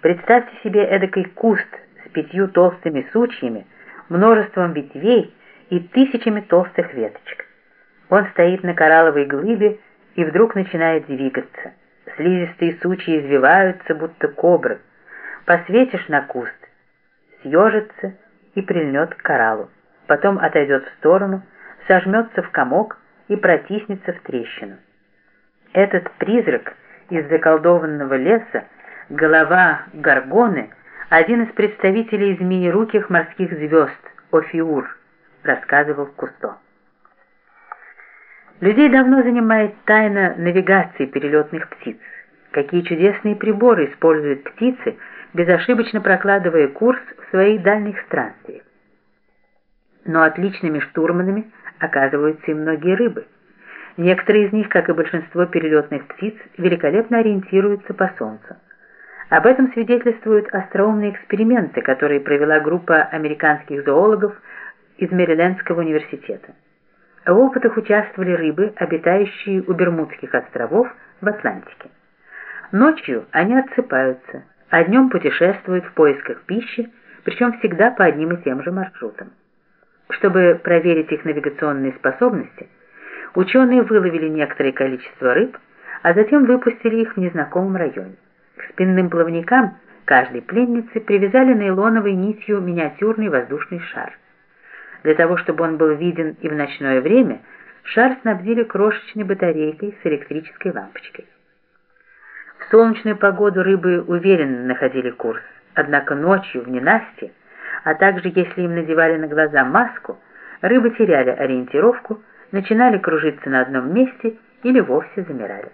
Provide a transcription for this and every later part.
Представьте себе эдакий куст с пятью толстыми сучьями, множеством ветвей и тысячами толстых веточек. Он стоит на коралловой глыбе и вдруг начинает двигаться. Слизистые сучья извиваются, будто кобры. Посветишь на куст, съежится и прильнет к кораллу. Потом отойдет в сторону, сожмется в комок и протиснется в трещину. Этот призрак из заколдованного леса, голова Гаргоны, один из представителей змееруких морских звезд, Офиур, рассказывал Кусто. Людей давно занимает тайна навигации перелетных птиц. Какие чудесные приборы используют птицы, безошибочно прокладывая курс в своих дальних странствиях. Но отличными штурманами оказываются и многие рыбы. Некоторые из них, как и большинство перелетных птиц, великолепно ориентируются по Солнцу. Об этом свидетельствуют остроумные эксперименты, которые провела группа американских зоологов из Мэрилендского университета. В опытах участвовали рыбы, обитающие у Бермудских островов в Атлантике. Ночью они отсыпаются, а днем путешествуют в поисках пищи, причем всегда по одним и тем же маршрутам. Чтобы проверить их навигационные способности, ученые выловили некоторое количество рыб, а затем выпустили их в незнакомом районе. К спинным плавникам каждой пленницы привязали нейлоновой нитью миниатюрный воздушный шар. Для того, чтобы он был виден и в ночное время, шар снабдили крошечной батарейкой с электрической лампочкой. В солнечную погоду рыбы уверенно находили курс, однако ночью в ненастье а также если им надевали на глаза маску, рыбы теряли ориентировку, начинали кружиться на одном месте или вовсе замирали.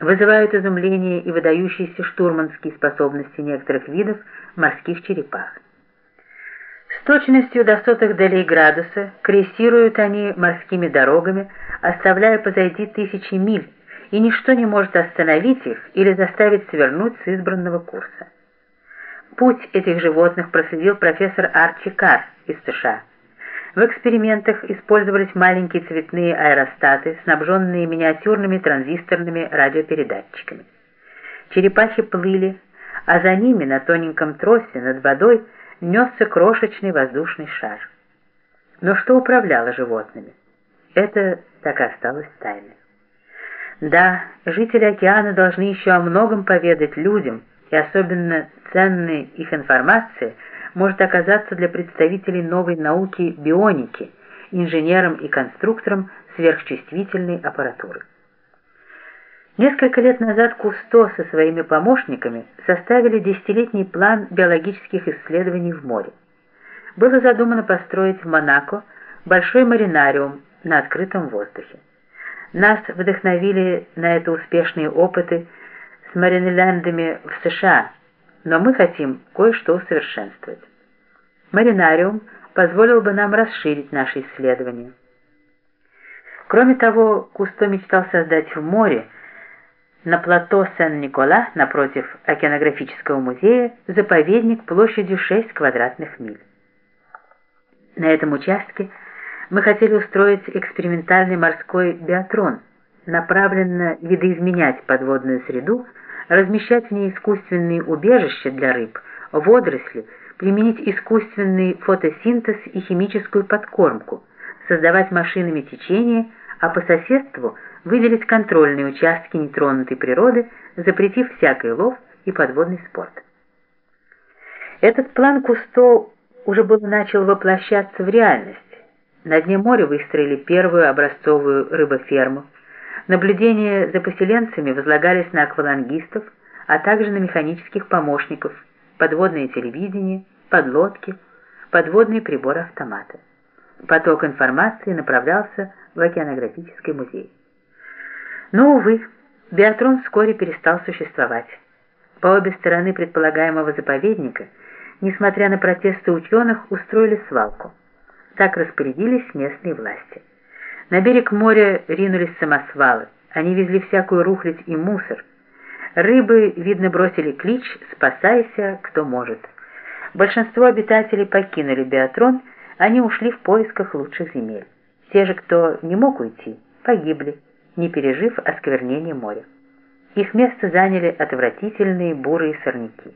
Вызывают изумление и выдающиеся штурманские способности некоторых видов морских черепах. С точностью до сотых долей градуса крейсируют они морскими дорогами, оставляя позади тысячи миль, и ничто не может остановить их или заставить свернуть с избранного курса. Путь этих животных проследил профессор Арчи Карр из США. В экспериментах использовались маленькие цветные аэростаты, снабженные миниатюрными транзисторными радиопередатчиками. Черепахи плыли, а за ними на тоненьком тросе над водой несся крошечный воздушный шар. Но что управляло животными? Это так и осталось тайной. Да, жители океана должны еще о многом поведать людям, и особенно ценной их информация может оказаться для представителей новой науки бионики, инженерам и конструкторам сверхчувствительной аппаратуры. Несколько лет назад Кусто со своими помощниками составили десятилетний план биологических исследований в море. Было задумано построить в Монако большой маринариум на открытом воздухе. Нас вдохновили на это успешные опыты с маринелендами в США, но мы хотим кое-что усовершенствовать. Маринариум позволил бы нам расширить наши исследования. Кроме того, Кусто мечтал создать в море, на плато Сен-Никола, напротив океанографического музея, заповедник площадью 6 квадратных миль. На этом участке мы хотели устроить экспериментальный морской биатрон, направленно видоизменять подводную среду, размещать в ней искусственные убежища для рыб, водоросли, применить искусственный фотосинтез и химическую подкормку, создавать машинами течения, а по соседству выделить контрольные участки нетронутой природы, запретив всякий лов и подводный спорт. Этот план Кусто уже был начал воплощаться в реальность. На дне моря выстроили первую образцовую рыбоферму, Наблюдения за поселенцами возлагались на аквалангистов, а также на механических помощников, подводное телевидение, подлодки, подводные приборы-автоматы. Поток информации направлялся в океанографический музей. Но, увы, биатрон вскоре перестал существовать. По обе стороны предполагаемого заповедника, несмотря на протесты ученых, устроили свалку. Так распорядились местные власти. На берег моря ринулись самосвалы. Они везли всякую рухлядь и мусор. Рыбы, видно, бросили клич «Спасайся, кто может». Большинство обитателей покинули биатрон, они ушли в поисках лучших земель. Те же, кто не мог уйти, погибли, не пережив осквернение моря. Их место заняли отвратительные бурые сорняки.